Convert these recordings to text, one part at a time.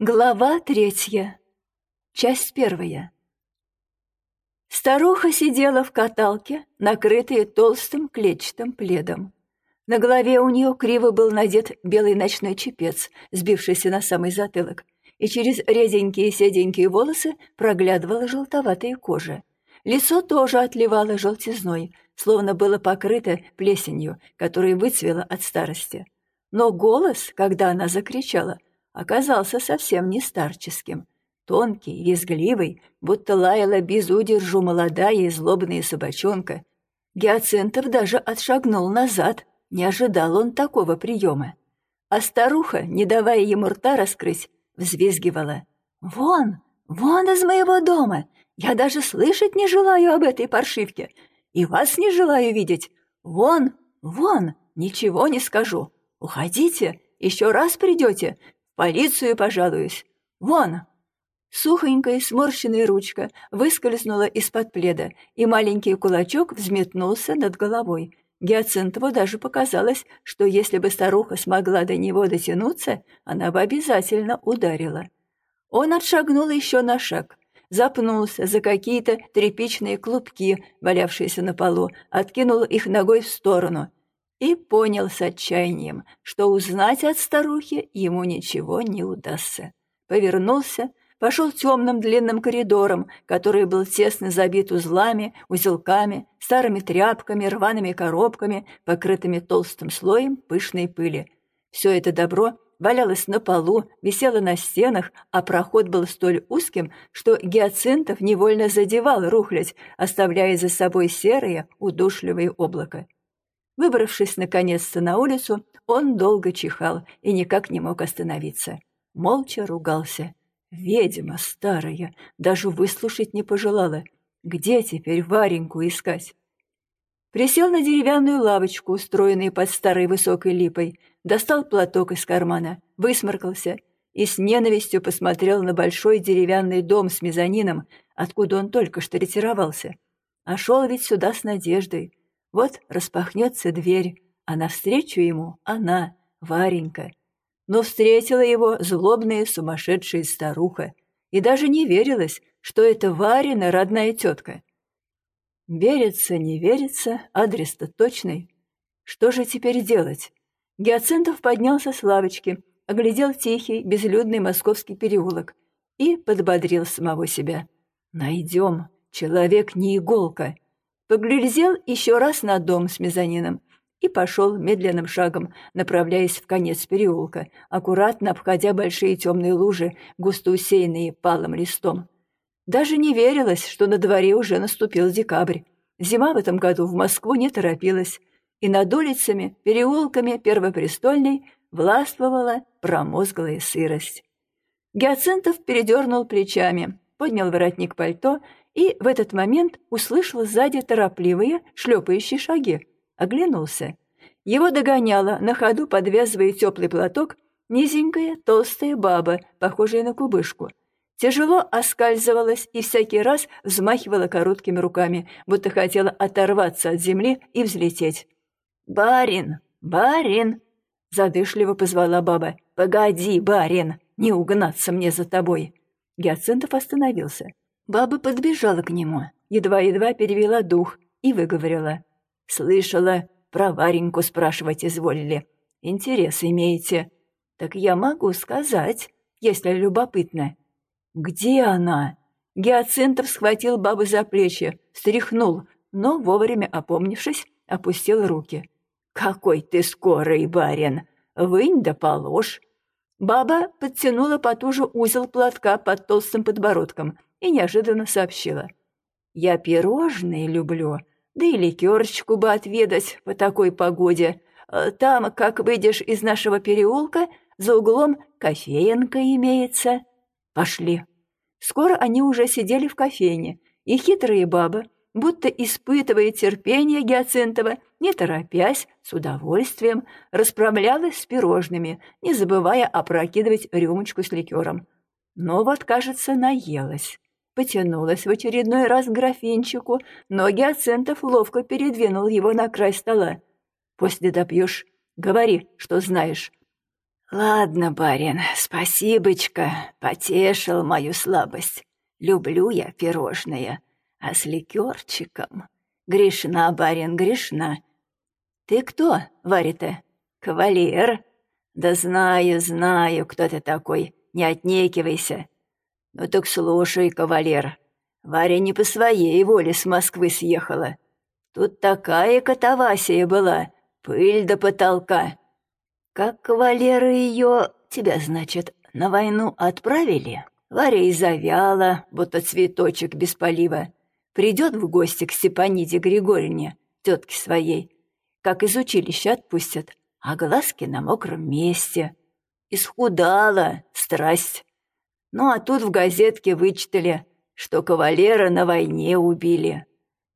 Глава третья. Часть первая. Старуха сидела в каталке, накрытой толстым клетчатым пледом. На голове у нее криво был надет белый ночной чепец, сбившийся на самый затылок, и через реденькие седенькие волосы проглядывала желтоватая кожа. Лицо тоже отливало желтизной, словно было покрыто плесенью, которая выцвела от старости. Но голос, когда она закричала — оказался совсем не старческим. Тонкий, визгливый, будто лаяла без удержу молодая и злобная собачонка. Гиацинтов даже отшагнул назад, не ожидал он такого приема. А старуха, не давая ему рта раскрыть, взвизгивала. «Вон, вон из моего дома! Я даже слышать не желаю об этой паршивке, и вас не желаю видеть. Вон, вон, ничего не скажу. Уходите, еще раз придете, полицию пожалуюсь. Вон!» Сухонькая сморщенная ручка выскользнула из-под пледа, и маленький кулачок взметнулся над головой. Гиацинтову даже показалось, что если бы старуха смогла до него дотянуться, она бы обязательно ударила. Он отшагнул еще на шаг, запнулся за какие-то тряпичные клубки, валявшиеся на полу, откинул их ногой в сторону и понял с отчаянием, что узнать от старухи ему ничего не удастся. Повернулся, пошел темным длинным коридором, который был тесно забит узлами, узелками, старыми тряпками, рваными коробками, покрытыми толстым слоем пышной пыли. Все это добро валялось на полу, висело на стенах, а проход был столь узким, что гиацинтов невольно задевал рухлядь, оставляя за собой серое, удушливое облако. Выбравшись наконец-то на улицу, он долго чихал и никак не мог остановиться. Молча ругался. Ведьма старая, даже выслушать не пожелала. Где теперь Вареньку искать? Присел на деревянную лавочку, устроенную под старой высокой липой, достал платок из кармана, высморкался и с ненавистью посмотрел на большой деревянный дом с мезонином, откуда он только что ретировался. А шел ведь сюда с надеждой, вот распахнется дверь, а навстречу ему она, Варенька. Но встретила его злобная сумасшедшая старуха, и даже не верилось, что это Варина родная тетка. Верится, не верится, адрес-то точный. Что же теперь делать? Гиацинтов поднялся с лавочки, оглядел тихий, безлюдный московский переулок и подбодрил самого себя. «Найдем. Человек не иголка поглядел еще раз на дом с мезонином и пошел медленным шагом, направляясь в конец переулка, аккуратно обходя большие темные лужи, густо усеянные палым листом. Даже не верилось, что на дворе уже наступил декабрь. Зима в этом году в Москву не торопилась, и над улицами, переулками Первопрестольной властвовала промозглая сырость. Гиацинтов передернул плечами, поднял воротник пальто и в этот момент услышал сзади торопливые, шлепающие шаги. Оглянулся. Его догоняла, на ходу подвязывая теплый платок, низенькая толстая баба, похожая на кубышку. Тяжело оскальзывалась и всякий раз взмахивала короткими руками, будто хотела оторваться от земли и взлететь. «Барин! Барин!» — задышливо позвала баба. «Погоди, барин! Не угнаться мне за тобой!» Гиацинтов остановился. Баба подбежала к нему, едва-едва перевела дух и выговорила. «Слышала, про Вареньку спрашивать изволили. Интерес имеете. Так я могу сказать, если любопытно». «Где она?» Гиацинтов схватил бабу за плечи, стряхнул, но, вовремя опомнившись, опустил руки. «Какой ты скорый, барин! Вынь да положь!» Баба подтянула потуже узел платка под толстым подбородком и неожиданно сообщила. «Я пирожные люблю, да и ликерочку бы отведать по такой погоде. Э, там, как выйдешь из нашего переулка, за углом кофеенка имеется. Пошли». Скоро они уже сидели в кофейне, и хитрые бабы, будто испытывая терпение Гиацинтова, не торопясь, с удовольствием, расправлялась с пирожными, не забывая опрокидывать рюмочку с ликером. Но вот, кажется, наелась потянулась в очередной раз к графинчику, но Гиацинтов ловко передвинул его на край стола. «После допьешь, говори, что знаешь». Ладно, барин, спасибочка, потешил мою слабость. Люблю я пирожные, а с ликерчиком... Грешна, барин, грешна. Ты кто, Варя-то? Кавалер? Да знаю, знаю, кто ты такой, не отнекивайся. Ну так слушай, кавалер, Варя не по своей воле с Москвы съехала. Тут такая катавасия была, пыль до потолка. Как кавалеры ее, тебя, значит, на войну отправили? Варя и завяла, будто цветочек без полива. Придет в гости к Степаниде Григорьевне, тетке своей, как из училища отпустят, а глазки на мокром месте. Исхудала, страсть. Ну а тут в газетке вычитали, что кавалера на войне убили.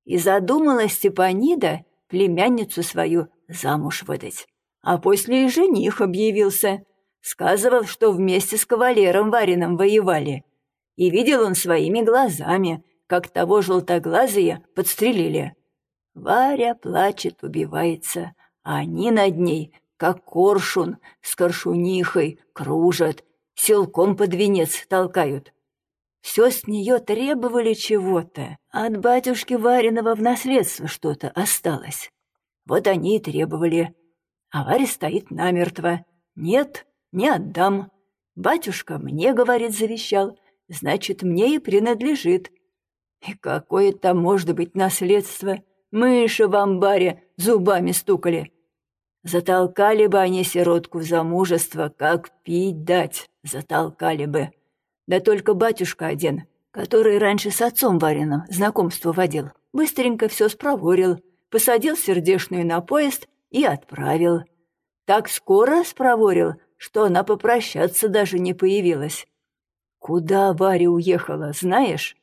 И задумала Степанида племянницу свою замуж выдать. А после и жених объявился. Сказывал, что вместе с кавалером Варином воевали. И видел он своими глазами, как того желтоглазые подстрелили. Варя плачет, убивается, а они над ней, как коршун, с коршунихой, кружат, силком под венец толкают. Все с нее требовали чего-то. От батюшки Вариного в наследство что-то осталось. Вот они и требовали. А Варя стоит намертво. Нет, не отдам. Батюшка мне, говорит, завещал. Значит, мне и принадлежит. И какое там может быть наследство? Мыши в амбаре зубами стукали. Затолкали бы они сиротку в замужество, как пить дать, затолкали бы. Да только батюшка один, который раньше с отцом Вариным знакомство водил, быстренько все спроворил, посадил сердешную на поезд и отправил. Так скоро спроворил, что она попрощаться даже не появилась. Куда Варя уехала, знаешь?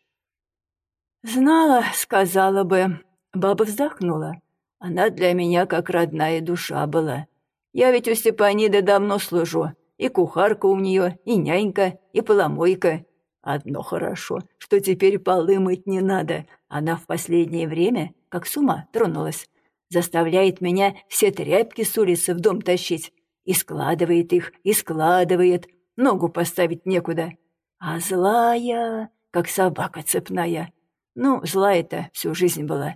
Знала, сказала бы. Баба вздохнула. Она для меня как родная душа была. Я ведь у Степаниды давно служу, и кухарка у нее, и нянька, и поломойка. Одно хорошо, что теперь полы мыть не надо. Она в последнее время, как с ума, тронулась. Заставляет меня все тряпки с улицы в дом тащить. И складывает их, и складывает. Ногу поставить некуда. А злая, как собака цепная. Ну, злая-то всю жизнь была.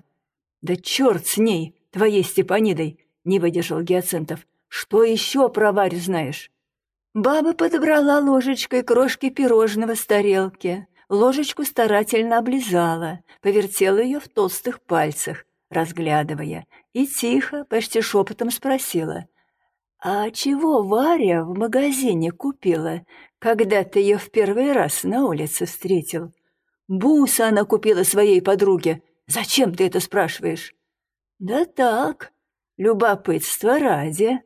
Да черт с ней, твоей Степанидой, не выдержал Гиацинтов. Что еще про Варю знаешь? Баба подобрала ложечкой крошки пирожного с тарелки. Ложечку старательно облизала, повертела ее в толстых пальцах, разглядывая, и тихо, почти шепотом спросила. «А чего Варя в магазине купила, когда ты ее в первый раз на улице встретил? Бусы она купила своей подруге. Зачем ты это спрашиваешь?» «Да так, любопытство ради.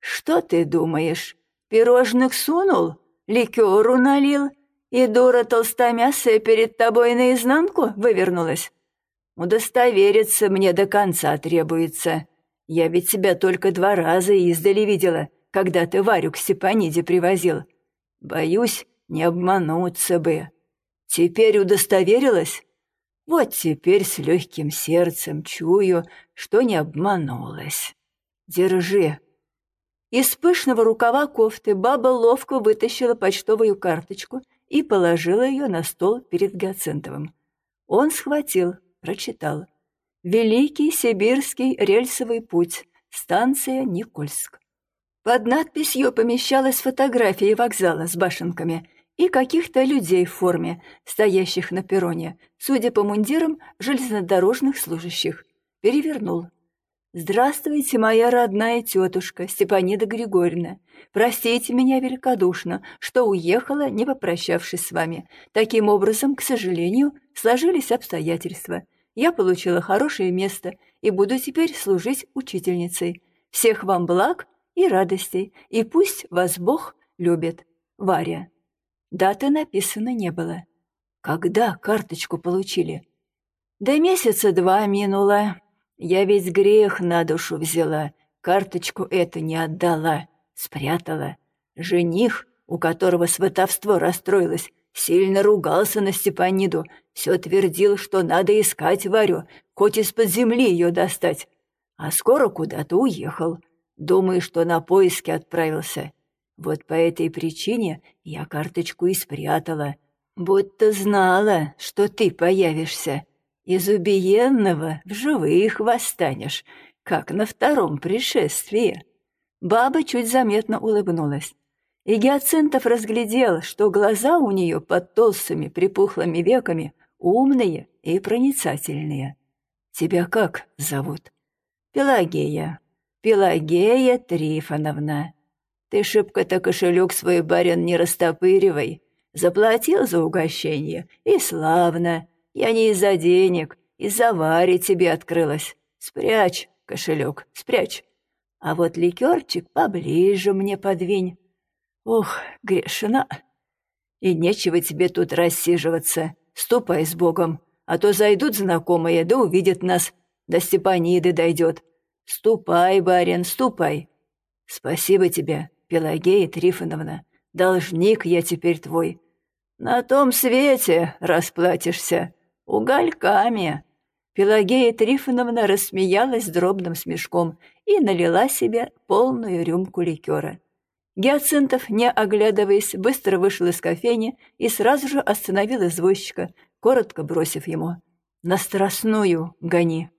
Что ты думаешь?» Пирожных сунул, ликеру налил, и дура толстомясая перед тобой наизнанку вывернулась. Удостовериться мне до конца требуется. Я ведь тебя только два раза издали видела, когда ты Варю к Степаниде привозил. Боюсь, не обмануться бы. Теперь удостоверилась? Вот теперь с легким сердцем чую, что не обманулась. Держи, из пышного рукава кофты баба ловко вытащила почтовую карточку и положила ее на стол перед Гацентовым. Он схватил, прочитал. «Великий сибирский рельсовый путь. Станция Никольск». Под надписью помещалась фотография вокзала с башенками и каких-то людей в форме, стоящих на перроне, судя по мундирам железнодорожных служащих. Перевернул. «Здравствуйте, моя родная тетушка Степанида Григорьевна. Простите меня великодушно, что уехала, не попрощавшись с вами. Таким образом, к сожалению, сложились обстоятельства. Я получила хорошее место и буду теперь служить учительницей. Всех вам благ и радостей, и пусть вас Бог любит. Варя». Даты написано не было. Когда карточку получили? Да месяца два минуло, я ведь грех на душу взяла, карточку эту не отдала, спрятала. Жених, у которого сватовство расстроилось, сильно ругался на Степаниду, все твердил, что надо искать Варю, хоть из-под земли ее достать. А скоро куда-то уехал. Думаю, что на поиски отправился. Вот по этой причине я карточку и спрятала, будто знала, что ты появишься. Из убиенного в живых восстанешь, как на втором пришествии». Баба чуть заметно улыбнулась. И Гиацинтов разглядел, что глаза у нее под толстыми припухлыми веками умные и проницательные. «Тебя как зовут?» «Пелагея. Пелагея Трифоновна. Ты шибко-то кошелек свой, барин, не растопыривай. Заплатил за угощение, и славно. Я не из-за денег, из-за Вари тебе открылась. Спрячь кошелек, спрячь. А вот ликерчик поближе мне подвинь. Ох, грешина. И нечего тебе тут рассиживаться. Ступай с Богом, а то зайдут знакомые, да увидят нас, до Степаниды дойдет. Ступай, барин, ступай. Спасибо тебе, Пелагея Трифоновна. Должник я теперь твой. На том свете расплатишься. Угольками. Пелагея Трифоновна рассмеялась дробным смешком и налила себе полную рюмку ликера. Гиацинтов, не оглядываясь, быстро вышел из кофейни и сразу же остановил извозчика, коротко бросив ему «На Страстную гони».